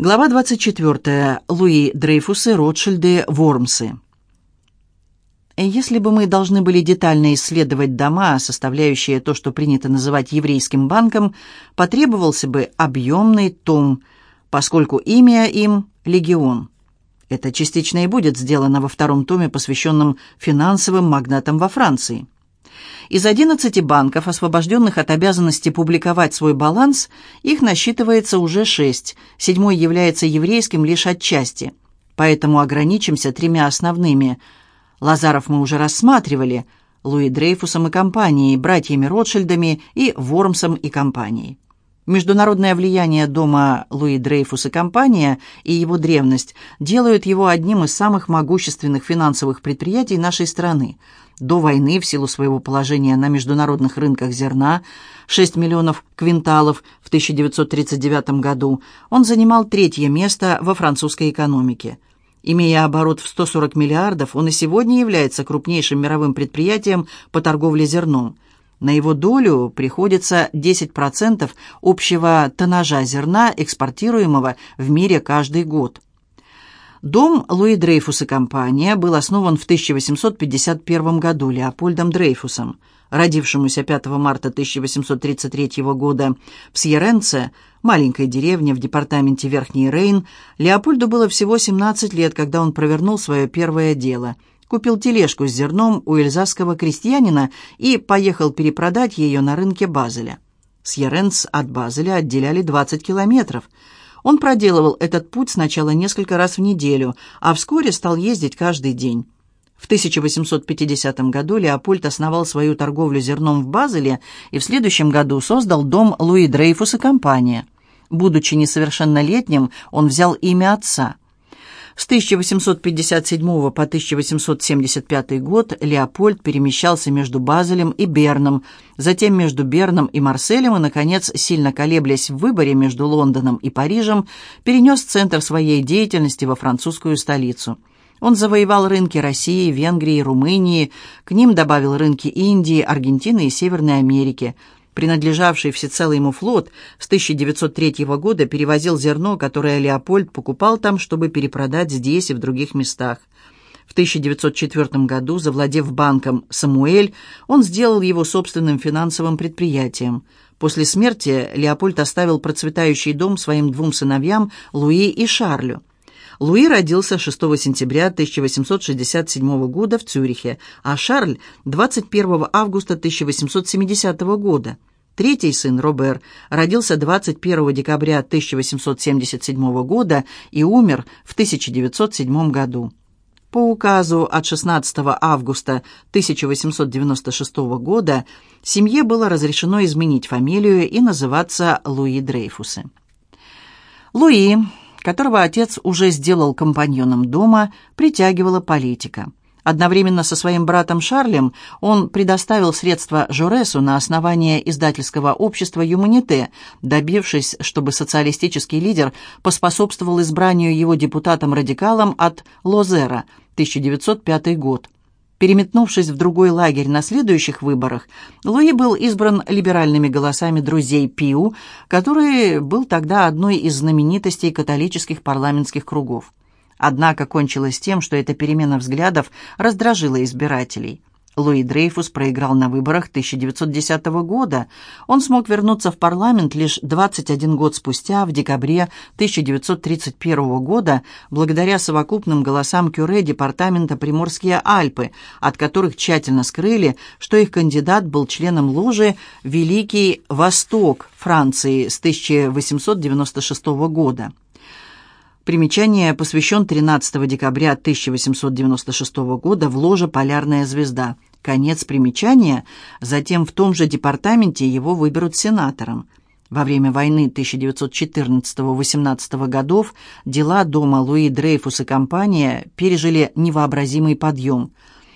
Глава 24. Луи Дрейфусы, Ротшильды, Вормсы. Если бы мы должны были детально исследовать дома, составляющие то, что принято называть еврейским банком, потребовался бы объемный том, поскольку имя им – «Легион». Это частично и будет сделано во втором томе, посвященном финансовым магнатам во Франции – из 11 банков, освобожденных от обязанности публиковать свой баланс, их насчитывается уже 6. Седьмой является еврейским лишь отчасти. Поэтому ограничимся тремя основными. Лазаров мы уже рассматривали, Луи Дрейфусом и компанией, братьями Ротшильдами и Вормсом и компанией. Международное влияние дома Луи Дрейфус и компания и его древность делают его одним из самых могущественных финансовых предприятий нашей страны – до войны, в силу своего положения на международных рынках зерна, 6 миллионов квинталов в 1939 году, он занимал третье место во французской экономике. Имея оборот в 140 миллиардов, он и сегодня является крупнейшим мировым предприятием по торговле зерном. На его долю приходится 10% общего тоннажа зерна, экспортируемого в мире каждый год. Дом Луи Дрейфус и компания был основан в 1851 году Леопольдом Дрейфусом, родившемуся 5 марта 1833 года в Сьеренце, маленькой деревне в департаменте Верхний Рейн. Леопольду было всего 17 лет, когда он провернул свое первое дело. Купил тележку с зерном у эльзасского крестьянина и поехал перепродать ее на рынке Базеля. Сьеренц от Базеля отделяли 20 километров – он проделывал этот путь сначала несколько раз в неделю, а вскоре стал ездить каждый день. В 1850 году Леопольд основал свою торговлю зерном в Базеле и в следующем году создал дом Луи Дрейфус и компания. Будучи несовершеннолетним, он взял имя отца – с 1857 по 1875 год Леопольд перемещался между Базелем и Берном, затем между Берном и Марселем и, наконец, сильно колеблясь в выборе между Лондоном и Парижем, перенес центр своей деятельности во французскую столицу. Он завоевал рынки России, Венгрии, Румынии, к ним добавил рынки Индии, Аргентины и Северной Америки – принадлежавший всецело ему флот, с 1903 года перевозил зерно, которое Леопольд покупал там, чтобы перепродать здесь и в других местах. В 1904 году, завладев банком «Самуэль», он сделал его собственным финансовым предприятием. После смерти Леопольд оставил процветающий дом своим двум сыновьям Луи и Шарлю. Луи родился 6 сентября 1867 года в Цюрихе, а Шарль – 21 августа 1870 года. Третий сын, Робер, родился 21 декабря 1877 года и умер в 1907 году. По указу от 16 августа 1896 года семье было разрешено изменить фамилию и называться Луи Дрейфусы. Луи, которого отец уже сделал компаньоном дома, притягивала политика. Одновременно со своим братом Шарлем он предоставил средства Жоресу на основание издательского общества «Юманите», добившись, чтобы социалистический лидер поспособствовал избранию его депутатом-радикалом от Лозера, 1905 год. Переметнувшись в другой лагерь на следующих выборах, Луи был избран либеральными голосами друзей Пиу, который был тогда одной из знаменитостей католических парламентских кругов. Однако кончилось тем, что эта перемена взглядов раздражила избирателей. Луи Дрейфус проиграл на выборах 1910 года. Он смог вернуться в парламент лишь 21 год спустя, в декабре 1931 года, благодаря совокупным голосам Кюре департамента Приморские Альпы, от которых тщательно скрыли, что их кандидат был членом ложи «Великий Восток» Франции с 1896 года. Примечание посвящен 13 декабря 1896 года в ложе «Полярная звезда». Конец примечания, затем в том же департаменте его выберут сенатором. Во время войны 1914-18 годов дела дома Луи Дрейфус и компания пережили невообразимый подъем.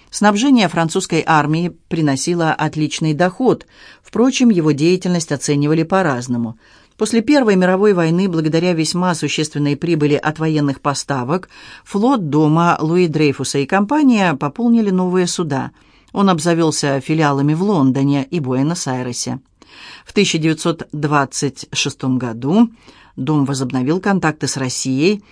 Снабжение французской армии приносило отличный доход, впрочем, его деятельность оценивали по-разному – После Первой мировой войны, благодаря весьма существенной прибыли от военных поставок, флот дома Луи Дрейфуса и компания пополнили новые суда. Он обзавелся филиалами в Лондоне и Буэнос-Айресе. В 1926 году Дом возобновил контакты с Россией.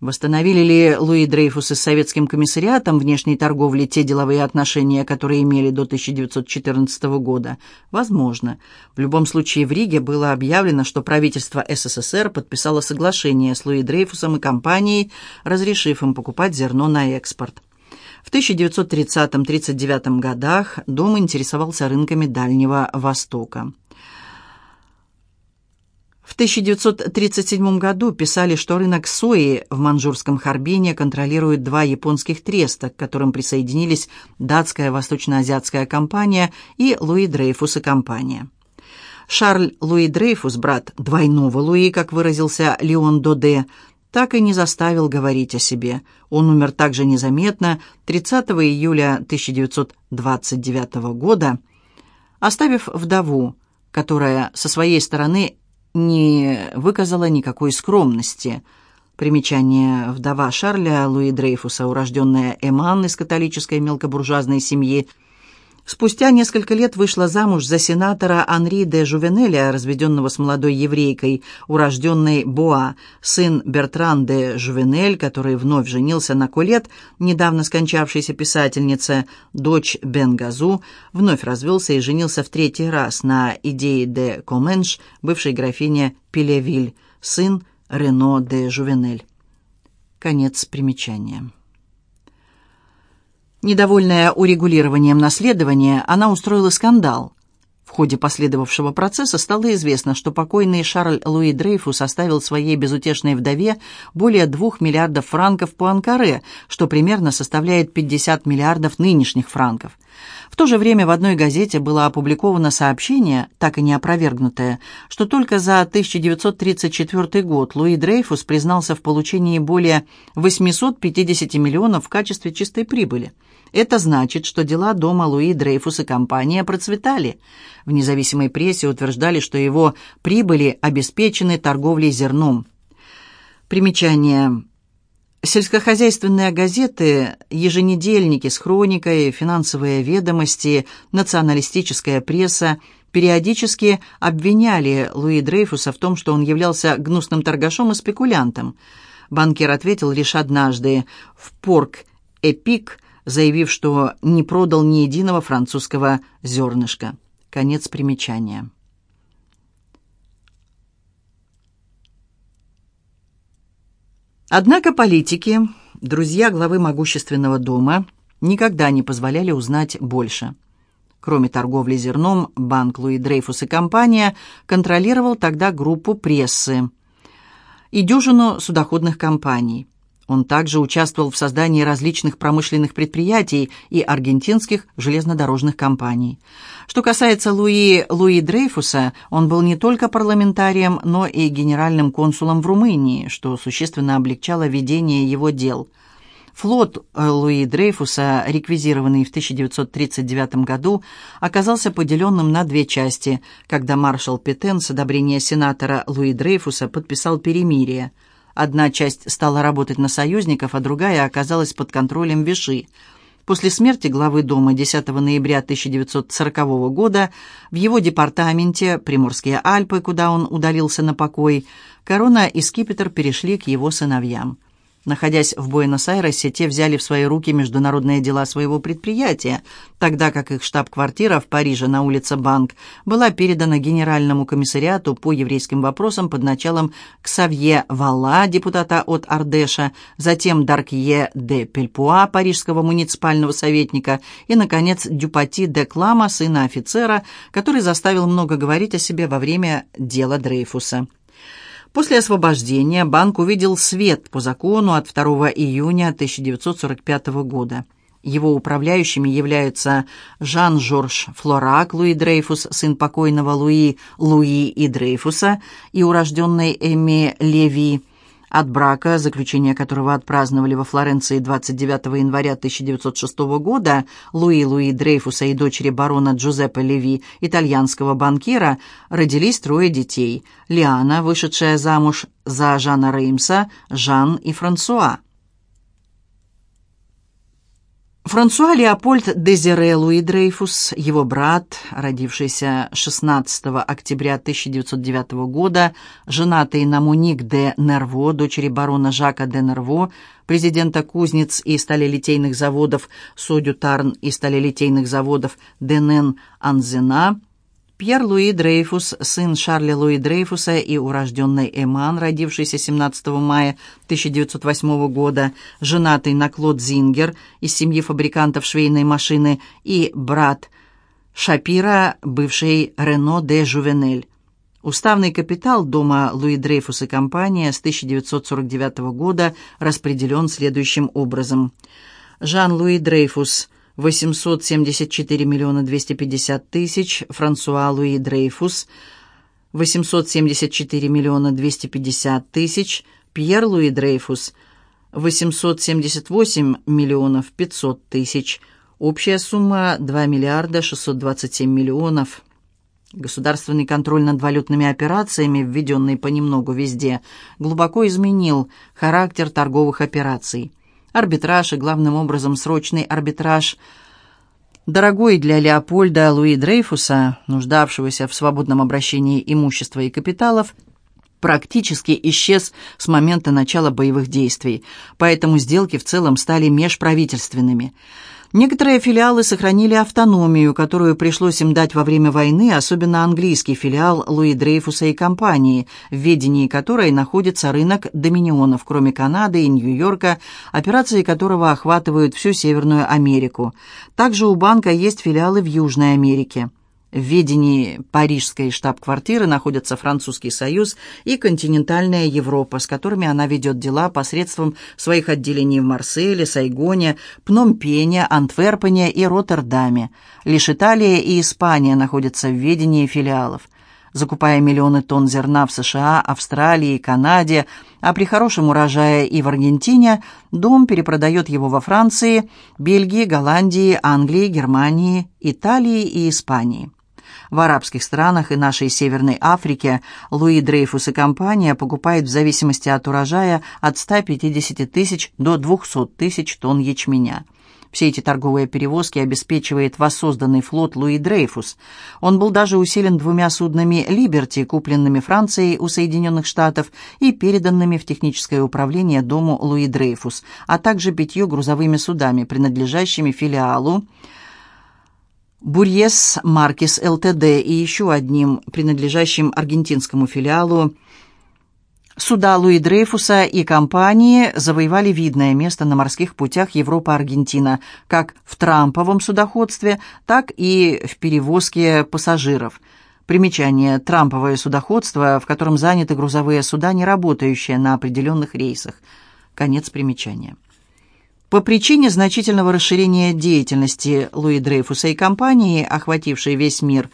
Восстановили ли Луи Дрейфус с Советским комиссариатом внешней торговли те деловые отношения, которые имели до 1914 года? Возможно. В любом случае в Риге было объявлено, что правительство СССР подписало соглашение с Луи Дрейфусом и компанией, разрешив им покупать зерно на экспорт. В 1930-39 годах дом интересовался рынками Дальнего Востока. В 1937 году писали, что рынок сои в манчжурском Харбине контролирует два японских треста, к которым присоединились датская восточно-азиатская компания и Луи Дрейфус и компания. Шарль Луи Дрейфус, брат двойного Луи, как выразился Леон Доде, так и не заставил говорить о себе. Он умер также незаметно 30 июля 1929 года, оставив вдову, которая со своей стороны не выказала никакой скромности. Примечание «Вдова Шарля» Луи Дрейфуса, урожденная Эман из католической мелкобуржуазной семьи, Спустя несколько лет вышла замуж за сенатора Анри де Жувенеля, разведенного с молодой еврейкой, урожденной Боа, сын Бертран де Жувенель, который вновь женился на Колет, недавно скончавшейся писательнице, дочь Бенгазу, вновь развелся и женился в третий раз на идее де Коменш, бывшей графине Пелевиль, сын Рено де Жувенель. Конец примечания. Недовольная урегулированием наследования, она устроила скандал. В ходе последовавшего процесса стало известно, что покойный Шарль Луи Дрейфус оставил своей безутешной вдове более двух миллиардов франков по Анкаре, что примерно составляет 50 миллиардов нынешних франков. В то же время в одной газете было опубликовано сообщение, так и не опровергнутое, что только за 1934 год Луи Дрейфус признался в получении более 850 миллионов в качестве чистой прибыли. Это значит, что дела дома Луи Дрейфус и компания процветали. В независимой прессе утверждали, что его прибыли обеспечены торговлей зерном. Примечание. Сельскохозяйственные газеты, еженедельники с хроникой, финансовые ведомости, националистическая пресса периодически обвиняли Луи Дрейфуса в том, что он являлся гнусным торгашом и спекулянтом. Банкир ответил лишь однажды в «Порк Эпик», заявив, что не продал ни единого французского зернышка. Конец примечания. Однако политики, друзья главы могущественного дома, никогда не позволяли узнать больше. Кроме торговли зерном, банк Луи Дрейфус и компания контролировал тогда группу прессы и дюжину судоходных компаний – он также участвовал в создании различных промышленных предприятий и аргентинских железнодорожных компаний. Что касается Луи Луи Дрейфуса, он был не только парламентарием, но и генеральным консулом в Румынии, что существенно облегчало ведение его дел. Флот э, Луи Дрейфуса, реквизированный в 1939 году, оказался поделенным на две части, когда маршал Петен с одобрения сенатора Луи Дрейфуса подписал перемирие – Одна часть стала работать на союзников, а другая оказалась под контролем Виши. После смерти главы дома 10 ноября 1940 года в его департаменте Приморские Альпы, куда он удалился на покой, корона и скипетр перешли к его сыновьям. Находясь в Буэнос-Айресе, те взяли в свои руки международные дела своего предприятия, тогда как их штаб-квартира в Париже на улице Банк была передана Генеральному комиссариату по еврейским вопросам под началом Ксавье Валла, депутата от Ардеша, затем Даркье де Пельпуа, парижского муниципального советника, и, наконец, Дюпати де Клама, сына офицера, который заставил много говорить о себе во время дела Дрейфуса. После освобождения банк увидел свет по закону от 2 июня 1945 года. Его управляющими являются Жан-Жорж Флорак, Луи Дрейфус, сын покойного Луи Луи и Дрейфуса, и урожденный Эми Леви, от брака, заключение которого отпраздновали во Флоренции 29 января 1906 года, Луи Луи Дрейфуса и дочери барона Джузеппе Леви, итальянского банкира, родились трое детей. Лиана, вышедшая замуж за Жана Реймса, Жан и Франсуа. Франсуа Леопольд Дезире Луи Дрейфус, его брат, родившийся 16 октября 1909 года, женатый на Муник де Нерво, дочери барона Жака де Нерво, президента кузнец и сталелитейных заводов Содю Тарн и сталелитейных заводов Денен Анзена, Пьер Луи Дрейфус, сын Шарля Луи Дрейфуса и урожденный Эман, родившийся 17 мая 1908 года, женатый на Клод Зингер из семьи фабрикантов швейной машины и брат Шапира, бывший Рено де Жувенель. Уставный капитал дома Луи Дрейфус и компания с 1949 года распределен следующим образом. Жан-Луи Дрейфус – 874 миллиона 250 тысяч, Франсуа Луи Дрейфус, 874 миллиона 250 тысяч, Пьер Луи Дрейфус, 878 миллионов 500 тысяч, общая сумма 2 миллиарда 627 миллионов. Государственный контроль над валютными операциями, введенный понемногу везде, глубоко изменил характер торговых операций. Арбитраж и, главным образом, срочный арбитраж – дорогой для Леопольда Луи Дрейфуса, нуждавшегося в свободном обращении имущества и капиталов, практически исчез с момента начала боевых действий, поэтому сделки в целом стали межправительственными – Некоторые филиалы сохранили автономию, которую пришлось им дать во время войны, особенно английский филиал Луи Дрейфуса и компании, в ведении которой находится рынок доминионов, кроме Канады и Нью-Йорка, операции которого охватывают всю Северную Америку. Также у банка есть филиалы в Южной Америке. В ведении парижской штаб-квартиры находятся Французский Союз и континентальная Европа, с которыми она ведет дела посредством своих отделений в Марселе, Сайгоне, Пномпене, Антверпене и Роттердаме. Лишь Италия и Испания находятся в ведении филиалов. Закупая миллионы тонн зерна в США, Австралии Канаде, а при хорошем урожае и в Аргентине, дом перепродает его во Франции, Бельгии, Голландии, Англии, Германии, Италии и Испании. В арабских странах и нашей Северной Африке Луи Дрейфус и компания покупают в зависимости от урожая от 150 тысяч до 200 тысяч тонн ячменя. Все эти торговые перевозки обеспечивает воссозданный флот Луи Дрейфус. Он был даже усилен двумя суднами «Либерти», купленными Францией у Соединенных Штатов и переданными в техническое управление дому Луи Дрейфус, а также пятью грузовыми судами, принадлежащими филиалу Бурьес Маркис ЛТД и еще одним, принадлежащим аргентинскому филиалу, Суда Луи Дрейфуса и компании завоевали видное место на морских путях Европа-Аргентина, как в трамповом судоходстве, так и в перевозке пассажиров. Примечание «Трамповое судоходство», в котором заняты грузовые суда, не работающие на определенных рейсах. Конец примечания. По причине значительного расширения деятельности Луи Дрейфуса и компании, охватившей весь мир,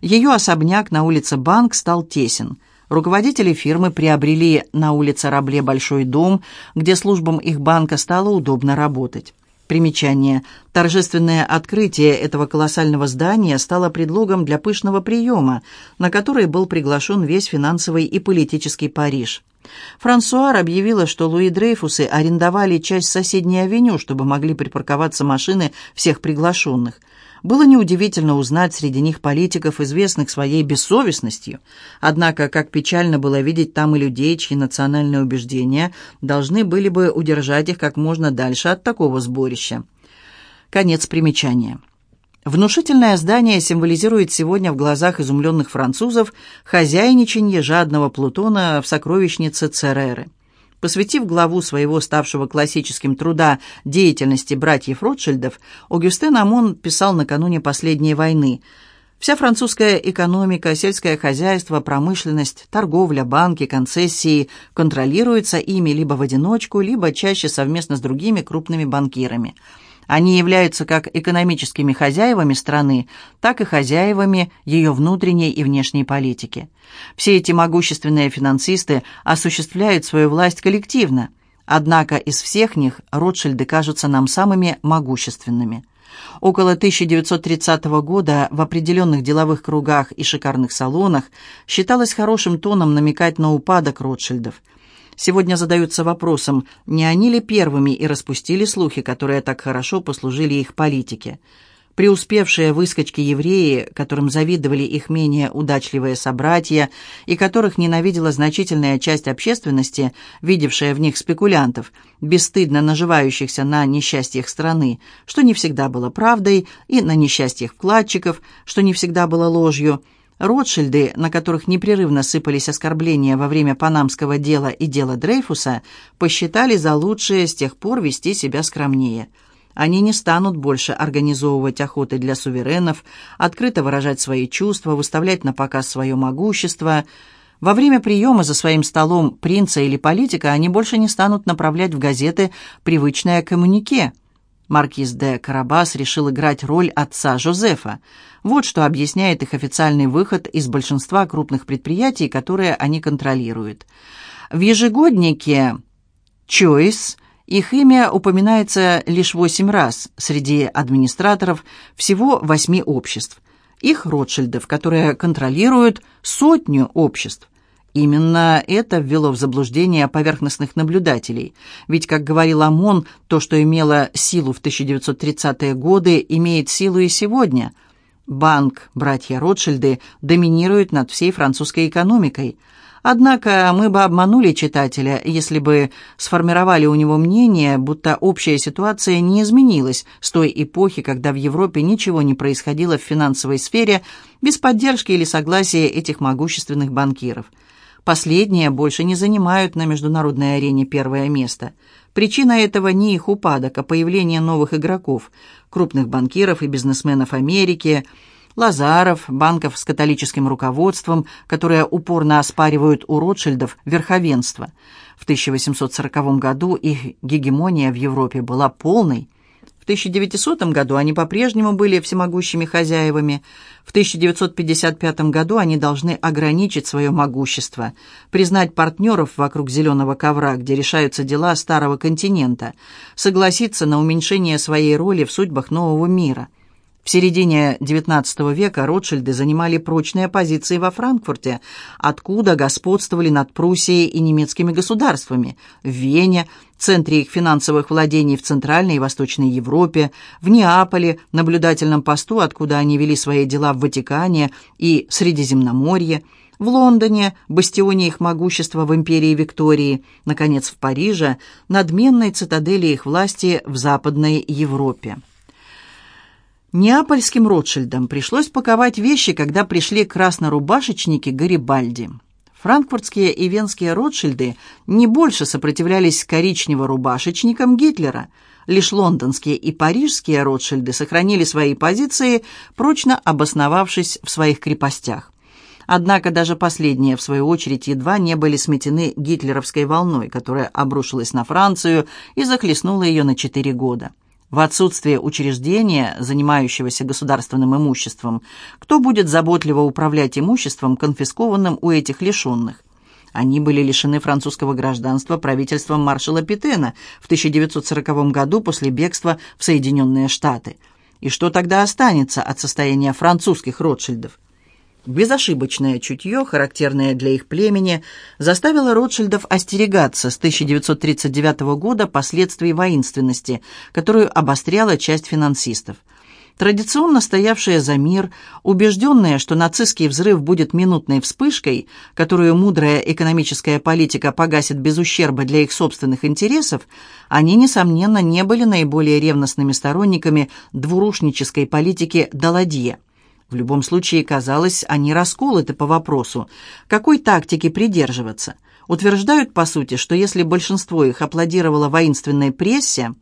ее особняк на улице Банк стал тесен. Руководители фирмы приобрели на улице Рабле большой дом, где службам их банка стало удобно работать. Примечание. Торжественное открытие этого колоссального здания стало предлогом для пышного приема, на который был приглашен весь финансовый и политический Париж. Франсуар объявила, что Луи Дрейфусы арендовали часть соседней авеню, чтобы могли припарковаться машины всех приглашенных. Было неудивительно узнать среди них политиков, известных своей бессовестностью. Однако, как печально было видеть там и людей, чьи национальные убеждения должны были бы удержать их как можно дальше от такого сборища. Конец примечания. Внушительное здание символизирует сегодня в глазах изумленных французов хозяйничанье жадного Плутона в сокровищнице Цереры. Посвятив главу своего ставшего классическим труда деятельности братьев Ротшильдов, Огюстен Амон писал накануне последней войны Вся французская экономика, сельское хозяйство, промышленность, торговля, банки, концессии контролируются ими либо в одиночку, либо чаще совместно с другими крупными банкирами – они являются как экономическими хозяевами страны, так и хозяевами ее внутренней и внешней политики. Все эти могущественные финансисты осуществляют свою власть коллективно, однако из всех них Ротшильды кажутся нам самыми могущественными. Около 1930 года в определенных деловых кругах и шикарных салонах считалось хорошим тоном намекать на упадок Ротшильдов – сегодня задаются вопросом, не они ли первыми и распустили слухи, которые так хорошо послужили их политике. Преуспевшие выскочки-евреи, которым завидовали их менее удачливые собратья и которых ненавидела значительная часть общественности, видевшая в них спекулянтов, бесстыдно наживающихся на несчастьях страны, что не всегда было правдой, и на несчастьях вкладчиков, что не всегда было ложью, Ротшильды, на которых непрерывно сыпались оскорбления во время панамского дела и дела Дрейфуса, посчитали за лучшее с тех пор вести себя скромнее – они не станут больше организовывать охоты для суверенов, открыто выражать свои чувства, выставлять на показ свое могущество. Во время приема за своим столом принца или политика они больше не станут направлять в газеты привычное коммунике. Маркиз де Карабас решил играть роль отца Жозефа. Вот что объясняет их официальный выход из большинства крупных предприятий, которые они контролируют. В ежегоднике «Choice» Их имя упоминается лишь восемь раз среди администраторов всего восьми обществ. Их Ротшильдов, которые контролируют сотню обществ. Именно это ввело в заблуждение поверхностных наблюдателей. Ведь, как говорил ОМОН, то, что имело силу в 1930-е годы, имеет силу и сегодня. Банк «Братья Ротшильды» доминирует над всей французской экономикой – Однако мы бы обманули читателя, если бы сформировали у него мнение, будто общая ситуация не изменилась с той эпохи, когда в Европе ничего не происходило в финансовой сфере без поддержки или согласия этих могущественных банкиров. Последние больше не занимают на международной арене первое место. Причина этого не их упадок, а появление новых игроков, крупных банкиров и бизнесменов Америки – Лазаров, банков с католическим руководством, которые упорно оспаривают у Ротшильдов верховенство. В 1840 году их гегемония в Европе была полной. В 1900 году они по-прежнему были всемогущими хозяевами. В 1955 году они должны ограничить свое могущество, признать партнеров вокруг зеленого ковра, где решаются дела старого континента, согласиться на уменьшение своей роли в судьбах нового мира – в середине XIX века Ротшильды занимали прочные позиции во Франкфурте, откуда господствовали над Пруссией и немецкими государствами, в Вене, центре их финансовых владений в Центральной и Восточной Европе, в Неаполе, наблюдательном посту, откуда они вели свои дела в Ватикане и Средиземноморье, в Лондоне, бастионе их могущества в империи Виктории, наконец, в Париже, надменной цитадели их власти в Западной Европе. Неапольским Ротшильдам пришлось паковать вещи, когда пришли краснорубашечники Гарибальди. Франкфуртские и венские Ротшильды не больше сопротивлялись коричнево-рубашечникам Гитлера. Лишь лондонские и парижские Ротшильды сохранили свои позиции, прочно обосновавшись в своих крепостях. Однако даже последние, в свою очередь, едва не были сметены гитлеровской волной, которая обрушилась на Францию и захлестнула ее на четыре года. В отсутствие учреждения, занимающегося государственным имуществом, кто будет заботливо управлять имуществом, конфискованным у этих лишенных? Они были лишены французского гражданства правительством маршала Петена в 1940 году после бегства в Соединенные Штаты. И что тогда останется от состояния французских Ротшильдов? Безошибочное чутье, характерное для их племени, заставило Ротшильдов остерегаться с 1939 года последствий воинственности, которую обостряла часть финансистов. Традиционно стоявшие за мир, убежденные, что нацистский взрыв будет минутной вспышкой, которую мудрая экономическая политика погасит без ущерба для их собственных интересов, они, несомненно, не были наиболее ревностными сторонниками двурушнической политики Даладье. В любом случае, казалось, они расколоты по вопросу, какой тактики придерживаться. Утверждают, по сути, что если большинство их аплодировало воинственной прессе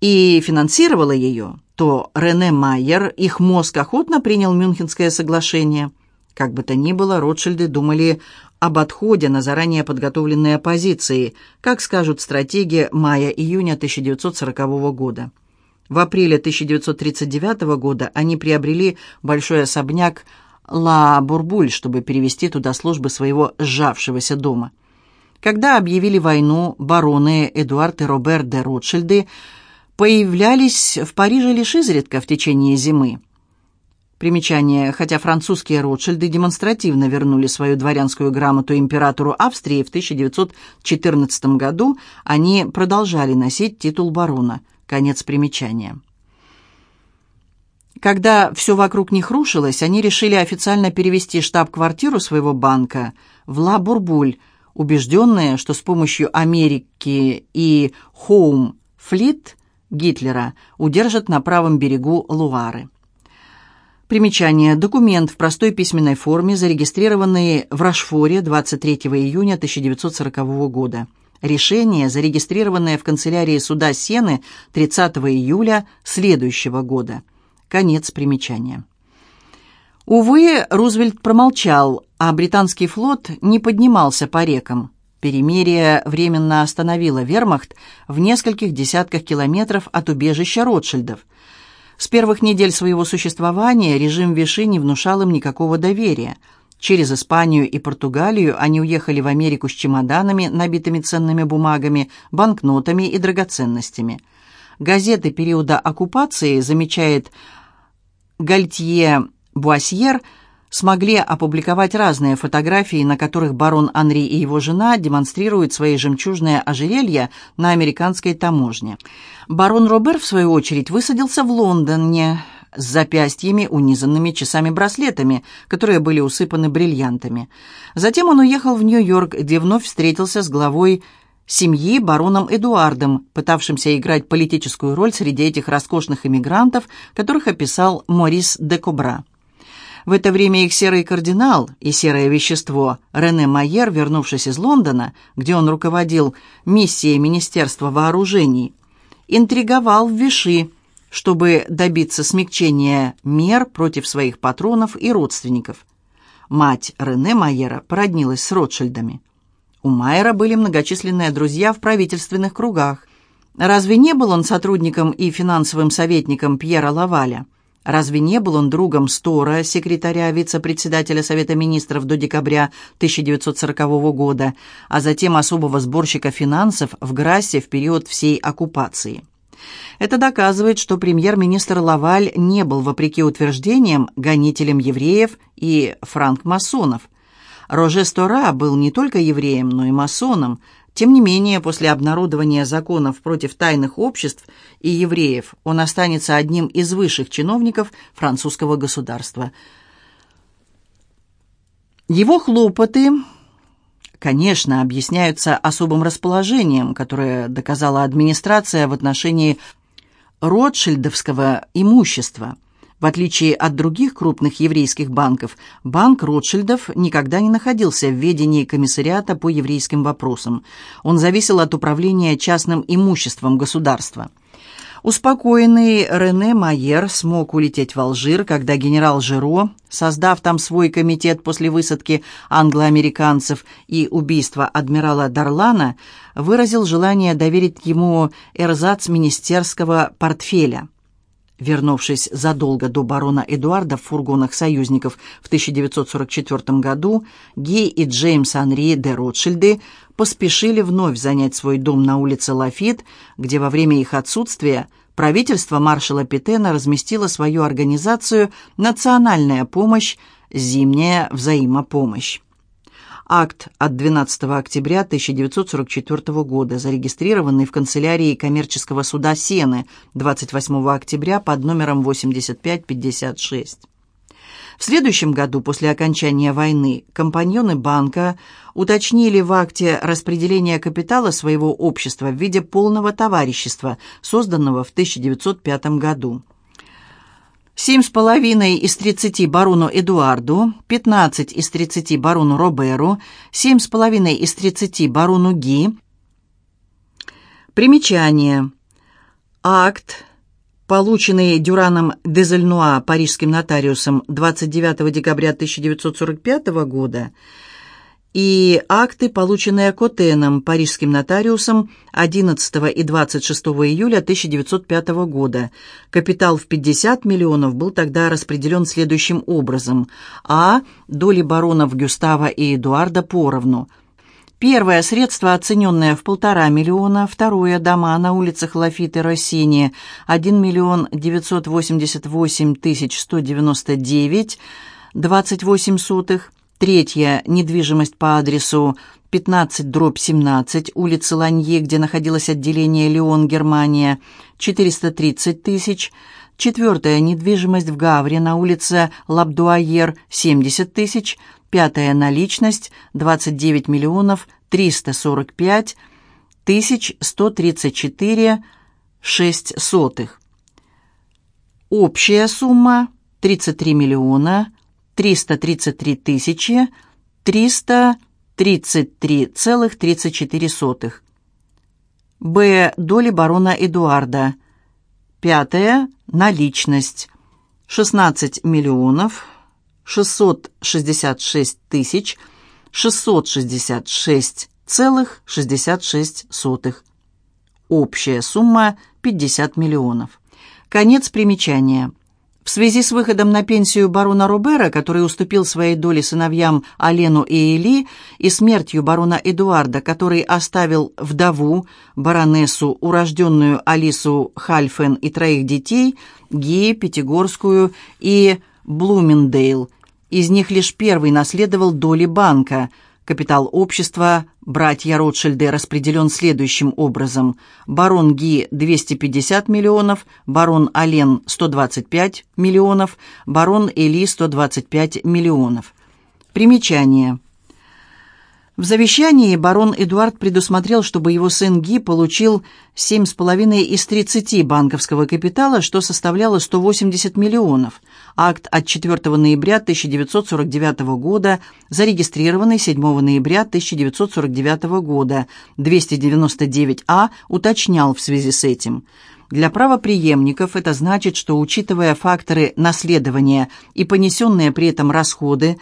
и финансировало ее, то Рене Майер, их мозг охотно принял Мюнхенское соглашение. Как бы то ни было, Ротшильды думали об отходе на заранее подготовленные позиции, как скажут стратеги мая-июня 1940 года. В апреле 1939 года они приобрели большой особняк Ла Бурбуль, чтобы перевести туда службы своего сжавшегося дома. Когда объявили войну, бароны Эдуард и Робер де Ротшильды появлялись в Париже лишь изредка в течение зимы. Примечание. Хотя французские Ротшильды демонстративно вернули свою дворянскую грамоту императору Австрии в 1914 году, они продолжали носить титул барона. Конец примечания. Когда все вокруг них рушилось, они решили официально перевести штаб-квартиру своего банка в Ла-Бурбуль, убежденные, что с помощью Америки и Хоум-Флит Гитлера удержат на правом берегу Луары. Примечание. Документ в простой письменной форме, зарегистрированный в Рашфоре 23 июня 1940 года. Решение, зарегистрированное в канцелярии суда Сены 30 июля следующего года. Конец примечания. Увы, Рузвельт промолчал, а британский флот не поднимался по рекам. Перемирие временно остановило вермахт в нескольких десятках километров от убежища Ротшильдов. С первых недель своего существования режим Виши не внушал им никакого доверия. Через Испанию и Португалию они уехали в Америку с чемоданами, набитыми ценными бумагами, банкнотами и драгоценностями. Газеты периода оккупации, замечает Гальтье Буасьер, смогли опубликовать разные фотографии, на которых барон Анри и его жена демонстрируют свои жемчужные ожерелья на американской таможне. Барон Робер, в свою очередь, высадился в Лондоне с запястьями, унизанными часами-браслетами, которые были усыпаны бриллиантами. Затем он уехал в Нью-Йорк, где вновь встретился с главой семьи бароном Эдуардом, пытавшимся играть политическую роль среди этих роскошных иммигрантов, которых описал Морис де Кобра. В это время их серый кардинал и серое вещество Рене Майер, вернувшись из Лондона, где он руководил миссией Министерства вооружений, интриговал в Виши, чтобы добиться смягчения мер против своих патронов и родственников. Мать Рене Майера породнилась с Ротшильдами. У Майера были многочисленные друзья в правительственных кругах. Разве не был он сотрудником и финансовым советником Пьера Лаваля? Разве не был он другом Стора, секретаря вице-председателя Совета министров до декабря 1940 года, а затем особого сборщика финансов в Грассе в период всей оккупации? Это доказывает, что премьер-министр Лаваль не был, вопреки утверждениям, гонителем евреев и франкмасонов – Роже Стора был не только евреем, но и масоном. Тем не менее, после обнародования законов против тайных обществ и евреев он останется одним из высших чиновников французского государства. Его хлопоты, конечно, объясняются особым расположением, которое доказала администрация в отношении Ротшильдовского имущества – в отличие от других крупных еврейских банков, банк Ротшильдов никогда не находился в ведении комиссариата по еврейским вопросам. Он зависел от управления частным имуществом государства. Успокоенный Рене Майер смог улететь в Алжир, когда генерал Жиро, создав там свой комитет после высадки англоамериканцев и убийства адмирала Дарлана, выразил желание доверить ему эрзац министерского портфеля. Вернувшись задолго до барона Эдуарда в фургонах союзников в 1944 году, Ги и Джеймс Анри де Ротшильды поспешили вновь занять свой дом на улице Лафит, где во время их отсутствия правительство маршала Петена разместило свою организацию «Национальная помощь. Зимняя взаимопомощь» акт от 12 октября 1944 года, зарегистрированный в канцелярии коммерческого суда Сены 28 октября под номером 8556. В следующем году, после окончания войны, компаньоны банка уточнили в акте распределения капитала своего общества в виде полного товарищества, созданного в 1905 году. Семь с половиной из тридцати барону Эдуарду, пятнадцать из тридцати барону Роберу, семь с половиной из тридцати барону Ги. Примечание. Акт, полученный Дюраном Дезельнуа, парижским нотариусом 29 декабря 1945 года, и акты, полученные Котеном, парижским нотариусом 11 и 26 июля 1905 года. Капитал в 50 миллионов был тогда распределен следующим образом. А. Доли баронов Гюстава и Эдуарда поровну. Первое средство, оцененное в полтора миллиона, второе – дома на улицах Лафиты Россини – 1 миллион 988 тысяч 199, 28 сотых, третье – недвижимость по адресу 15 дробь 17, улица Ланье, где находилось отделение Леон, Германия – 430 тысяч, четвертое – недвижимость в Гавре на улице Лабдуайер – 70 тысяч, Пятая наличность – 29 миллионов 345 тысяч 134 6 сотых. Общая сумма – 33 миллиона 333 тысячи 333,34 сотых. Б. Доли барона Эдуарда. Пятая – наличность. 16 миллионов 666 тысяч 666 целых 66 сотых. Общая сумма 50 миллионов. Конец примечания. В связи с выходом на пенсию барона Робера, который уступил своей доли сыновьям Алену и Эли, и смертью барона Эдуарда, который оставил вдову, баронессу, урожденную Алису Хальфен и троих детей, Ги, Пятигорскую и Блумендейл, из них лишь первый наследовал доли банка. Капитал общества братья Ротшильды распределен следующим образом. Барон Ги – 250 миллионов, барон Ален – 125 миллионов, барон Эли – 125 миллионов. Примечание. В завещании барон Эдуард предусмотрел, чтобы его сын Ги получил 7,5 из 30 банковского капитала, что составляло 180 миллионов. Акт от 4 ноября 1949 года, зарегистрированный 7 ноября 1949 года, 299А, уточнял в связи с этим. Для правопреемников это значит, что, учитывая факторы наследования и понесенные при этом расходы,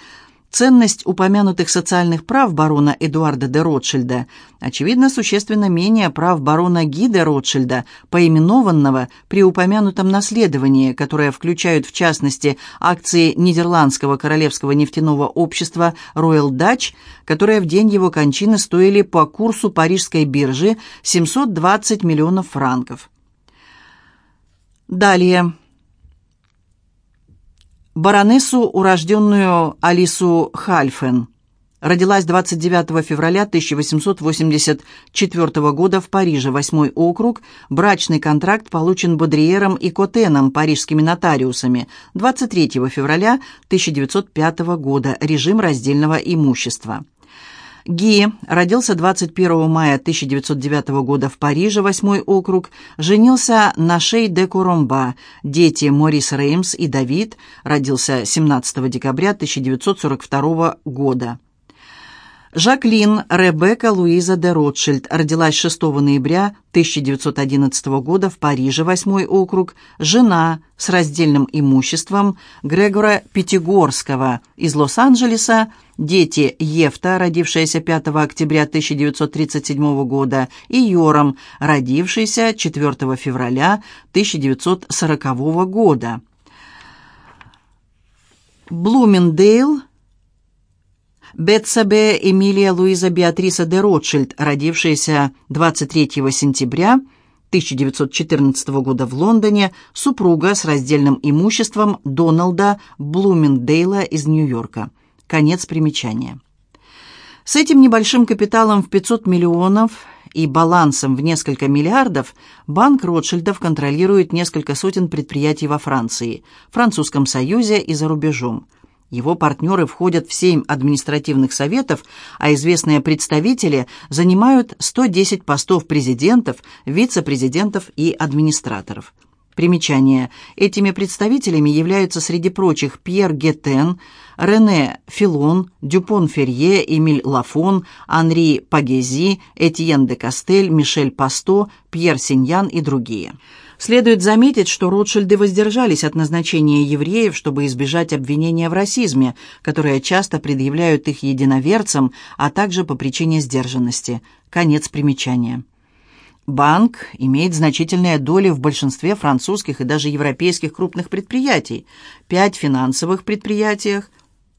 Ценность упомянутых социальных прав барона Эдуарда де Ротшильда, очевидно, существенно менее прав барона Ги де Ротшильда, поименованного при упомянутом наследовании, которое включают в частности акции Нидерландского королевского нефтяного общества Royal Dutch, которые в день его кончины стоили по курсу парижской биржи 720 миллионов франков. Далее баронессу, урожденную Алису Хальфен. Родилась 29 февраля 1884 года в Париже, 8 округ. Брачный контракт получен Бодриером и Котеном, парижскими нотариусами, 23 февраля 1905 года. Режим раздельного имущества. Ги родился 21 мая 1909 года в Париже, 8 округ, женился на Шей де Куромба. Дети Морис Реймс и Давид родился 17 декабря 1942 года. Жаклин Ребекка Луиза де Ротшильд. Родилась 6 ноября 1911 года в Париже, 8 округ, жена с раздельным имуществом Грегора Пятигорского из Лос-Анджелеса, дети Ефта, родившаяся 5 октября 1937 года, и Йорам, родившийся 4 февраля 1940 года. Блумендейл – Бетсабе Эмилия Луиза Беатриса де Ротшильд, родившаяся 23 сентября 1914 года в Лондоне, супруга с раздельным имуществом Доналда Блумендейла из Нью-Йорка. Конец примечания. С этим небольшим капиталом в 500 миллионов и балансом в несколько миллиардов банк Ротшильдов контролирует несколько сотен предприятий во Франции, Французском Союзе и за рубежом. Его партнеры входят в семь административных советов, а известные представители занимают 110 постов президентов, вице-президентов и администраторов. Примечание. Этими представителями являются среди прочих Пьер Гетен, Рене Филон, Дюпон Ферье, Эмиль Лафон, Анри Пагези, Этьен де Кастель, Мишель Пасто, Пьер Синьян и другие. Следует заметить, что Ротшильды воздержались от назначения евреев, чтобы избежать обвинения в расизме, которое часто предъявляют их единоверцам, а также по причине сдержанности. Конец примечания. Банк имеет значительные доли в большинстве французских и даже европейских крупных предприятий, пять финансовых предприятиях,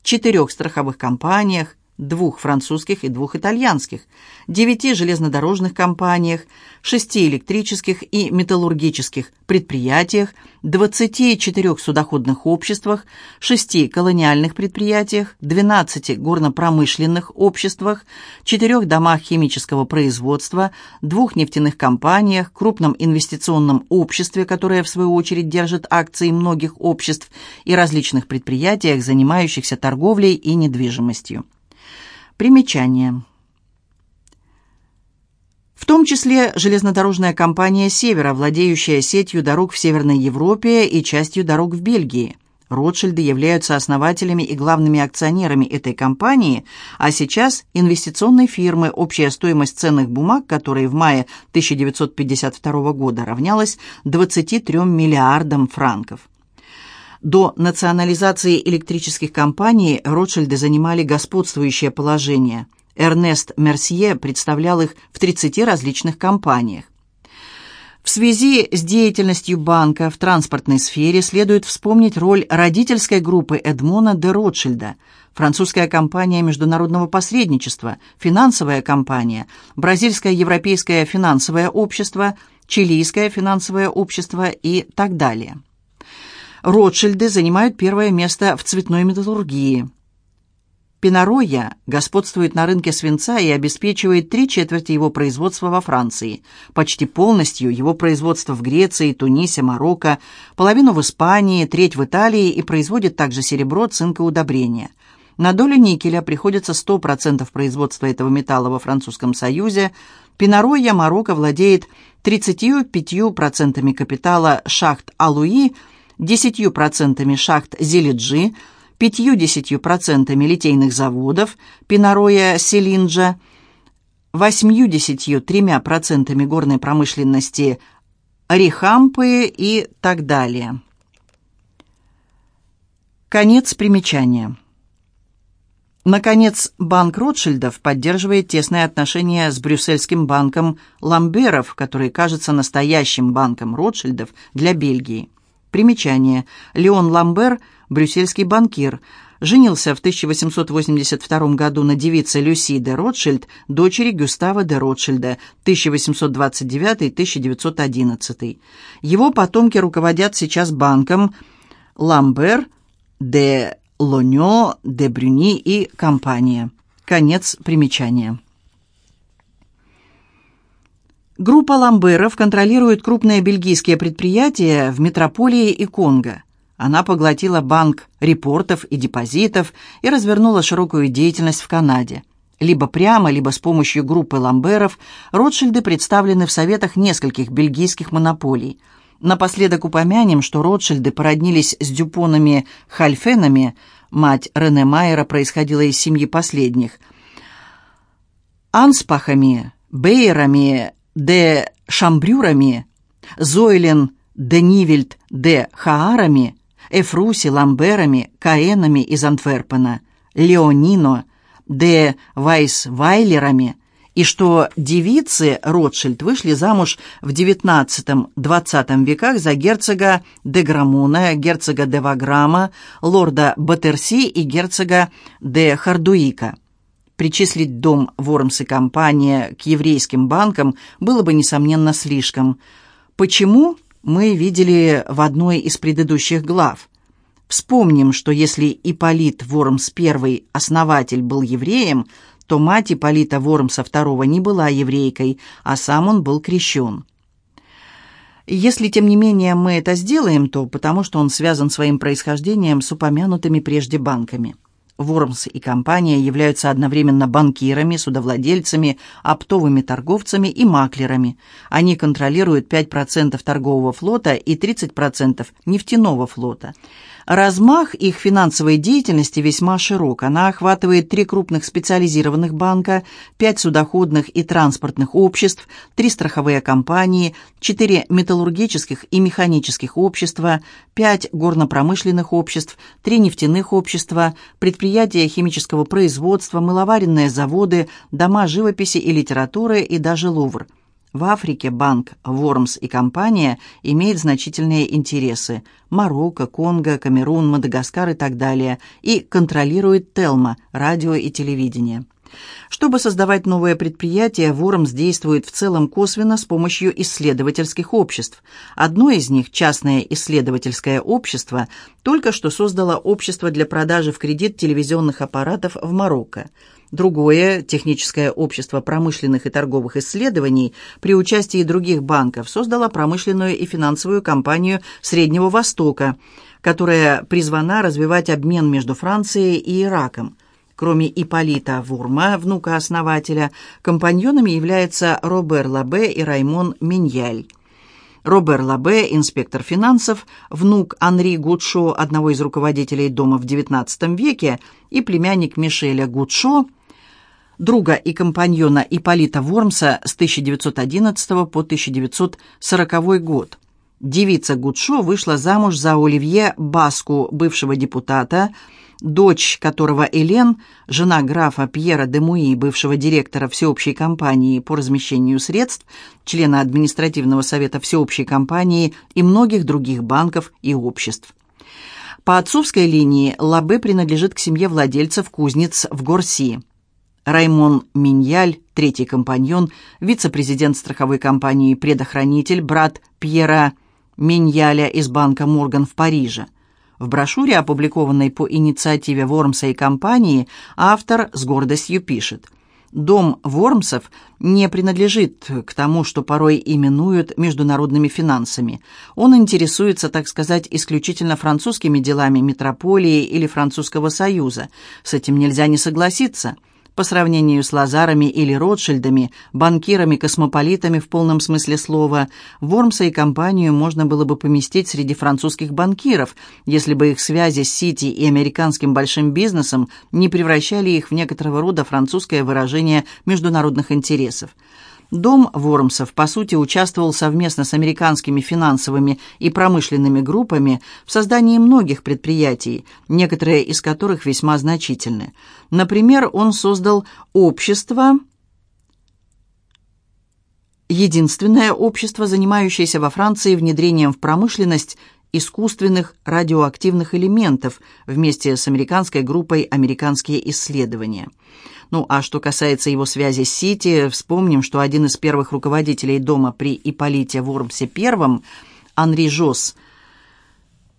четырех страховых компаниях, двух французских и двух итальянских, девяти железнодорожных компаниях, шести электрических и металлургических предприятиях, 24 судоходных обществах, шести колониальных предприятиях, 12 горно-промышленных обществах, четырех домах химического производства, двух нефтяных компаниях, крупном инвестиционном обществе, которое в свою очередь держит акции многих обществ и различных предприятиях, занимающихся торговлей и недвижимостью. Примечание. В том числе железнодорожная компания «Севера», владеющая сетью дорог в Северной Европе и частью дорог в Бельгии. Ротшильды являются основателями и главными акционерами этой компании, а сейчас инвестиционной фирмы, общая стоимость ценных бумаг, которой в мае 1952 года равнялась 23 миллиардам франков. До национализации электрических компаний Ротшильды занимали господствующее положение. Эрнест Мерсье представлял их в 30 различных компаниях. В связи с деятельностью банка в транспортной сфере следует вспомнить роль родительской группы Эдмона де Ротшильда, французская компания международного посредничества, финансовая компания, бразильское европейское финансовое общество, чилийское финансовое общество и так далее. Ротшильды занимают первое место в цветной металлургии. Пенароя господствует на рынке свинца и обеспечивает три четверти его производства во Франции, почти полностью его производство в Греции, Тунисе, Марокко, половину в Испании, треть в Италии и производит также серебро, цинк и удобрения. На долю никеля приходится 100% производства этого металла во Французском Союзе. Пенароя Марокко владеет 35% капитала шахт Алуи – 10% шахт Зеледжи, 50% литейных заводов Пинароя Селинджа, 83% горной промышленности Рихампы и так далее. Конец примечания. Наконец, банк Ротшильдов поддерживает тесные отношения с брюссельским банком Ламберов, который кажется настоящим банком Ротшильдов для Бельгии. Примечание. Леон Ламбер, брюссельский банкир, женился в 1882 году на девице Люси де Ротшильд, дочери Гюстава де Ротшильда, 1829-1911. Его потомки руководят сейчас банком Ламбер, де Лонё, де Брюни и компания. Конец примечания. Группа Ламберов контролирует крупные бельгийские предприятия в метрополии и Конго. Она поглотила банк репортов и депозитов и развернула широкую деятельность в Канаде. Либо прямо, либо с помощью группы Ламберов Ротшильды представлены в советах нескольких бельгийских монополий. Напоследок упомянем, что Ротшильды породнились с Дюпонами-Хальфенами, мать Рене Майера происходила из семьи последних, Анспахами, Бейерами, де Шамбрюрами, Зойлен де Нивельд де Хаарами, Эфруси Ламберами, Каэнами из Антверпена, Леонино де Вайсвайлерами, и что девицы Ротшильд вышли замуж в XIX-XX веках за герцога де Грамона, герцога де Ваграма, лорда Батерси и герцога де Хардуика. Причислить дом Вормс и компания к еврейским банкам было бы, несомненно, слишком. Почему, мы видели в одной из предыдущих глав. Вспомним, что если Ипполит Вормс I, основатель, был евреем, то мать Ипполита Вормса II не была еврейкой, а сам он был крещен. Если, тем не менее, мы это сделаем, то потому что он связан своим происхождением с упомянутыми прежде банками. Вормс и компания являются одновременно банкирами, судовладельцами, оптовыми торговцами и маклерами. Они контролируют 5% торгового флота и 30% нефтяного флота. Размах их финансовой деятельности весьма широк. Она охватывает три крупных специализированных банка, пять судоходных и транспортных обществ, три страховые компании, четыре металлургических и механических общества, пять горно-промышленных обществ, три нефтяных общества, предприятия химического производства, мыловаренные заводы, дома живописи и литературы и даже Лувр. В Африке банк «Вормс и компания» имеет значительные интересы – Марокко, Конго, Камерун, Мадагаскар и так далее – и контролирует Телма – радио и телевидение. Чтобы создавать новое предприятие, Вормс действует в целом косвенно с помощью исследовательских обществ. Одно из них, частное исследовательское общество, только что создало общество для продажи в кредит телевизионных аппаратов в Марокко. Другое, техническое общество промышленных и торговых исследований, при участии других банков, создало промышленную и финансовую компанию Среднего Востока, которая призвана развивать обмен между Францией и Ираком – Кроме Иполита Вурма, внука основателя, компаньонами являются Робер Лабе и Раймон Миньяль. Робер Лабе, инспектор финансов, внук Анри Гудшо, одного из руководителей дома в XIX веке, и племянник Мишеля Гудшо, друга и компаньона Иполита Вормса с 1911 по 1940 год. Девица Гудшо вышла замуж за Оливье Баску, бывшего депутата, дочь которого Элен, жена графа Пьера де Муи, бывшего директора всеобщей компании по размещению средств, члена административного совета всеобщей компании и многих других банков и обществ. По отцовской линии Лабе принадлежит к семье владельцев кузнец в Горси. Раймон Миньяль, третий компаньон, вице-президент страховой компании «Предохранитель», брат Пьера Миньяля из банка «Морган» в Париже – в брошюре, опубликованной по инициативе Вормса и компании, автор с гордостью пишет «Дом Вормсов не принадлежит к тому, что порой именуют международными финансами. Он интересуется, так сказать, исключительно французскими делами метрополии или Французского союза. С этим нельзя не согласиться». По сравнению с Лазарами или Ротшильдами, банкирами-космополитами в полном смысле слова, Вормса и компанию можно было бы поместить среди французских банкиров, если бы их связи с Сити и американским большим бизнесом не превращали их в некоторого рода французское выражение международных интересов. Дом Вормсов, по сути, участвовал совместно с американскими финансовыми и промышленными группами в создании многих предприятий, некоторые из которых весьма значительны. Например, он создал общество единственное общество, занимающееся во Франции внедрением в промышленность искусственных радиоактивных элементов вместе с американской группой «Американские исследования». Ну а что касается его связи с Сити, вспомним, что один из первых руководителей дома при Иполите Вормсе I, Анри Жос,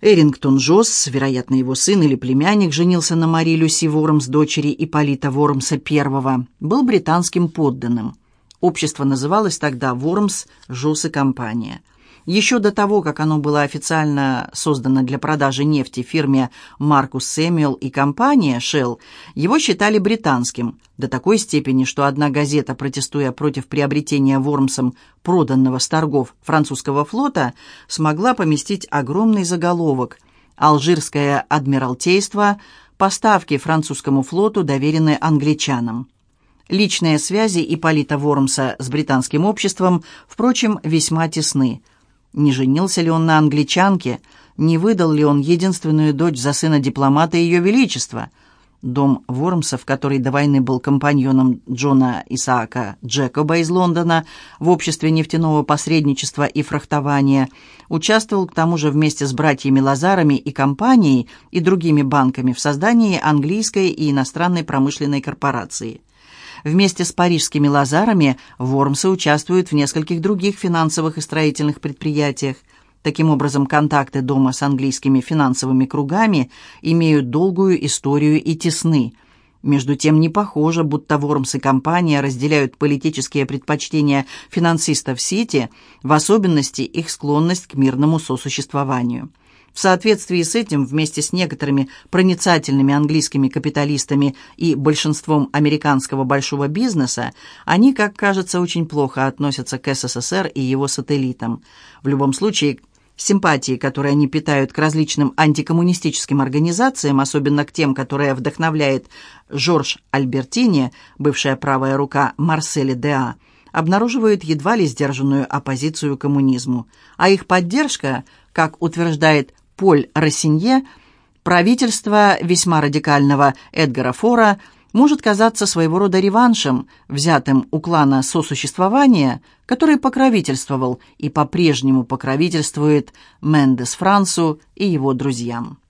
Эрингтон Жос, вероятно, его сын или племянник, женился на Мари Люси Вормс, дочери Иполита Вормса I, был британским подданным. Общество называлось тогда «Вормс, Жос и компания». Еще до того, как оно было официально создано для продажи нефти фирме Маркус Сэмюэл и компания Shell, его считали британским, до такой степени, что одна газета, протестуя против приобретения Вормсом проданного с торгов французского флота, смогла поместить огромный заголовок «Алжирское адмиралтейство. Поставки французскому флоту доверены англичанам». Личные связи Ипполита Вормса с британским обществом, впрочем, весьма тесны – не женился ли он на англичанке? Не выдал ли он единственную дочь за сына дипломата Ее Величества? Дом Вормсов, который до войны был компаньоном Джона Исаака Джекоба из Лондона в обществе нефтяного посредничества и фрахтования, участвовал к тому же вместе с братьями Лазарами и компанией и другими банками в создании английской и иностранной промышленной корпорации. Вместе с парижскими лазарами Вормсы участвуют в нескольких других финансовых и строительных предприятиях. Таким образом, контакты дома с английскими финансовыми кругами имеют долгую историю и тесны. Между тем, не похоже, будто Вормс и компания разделяют политические предпочтения финансистов Сити, в особенности их склонность к мирному сосуществованию. В соответствии с этим, вместе с некоторыми проницательными английскими капиталистами и большинством американского большого бизнеса, они, как кажется, очень плохо относятся к СССР и его сателлитам. В любом случае, симпатии, которые они питают к различным антикоммунистическим организациям, особенно к тем, которые вдохновляет Жорж Альбертини, бывшая правая рука Марселя Деа, обнаруживают едва ли сдержанную оппозицию коммунизму. А их поддержка, как утверждает Поль Рассинье, правительство весьма радикального Эдгара Фора может казаться своего рода реваншем, взятым у клана сосуществования, который покровительствовал и по-прежнему покровительствует Мендес Франсу и его друзьям.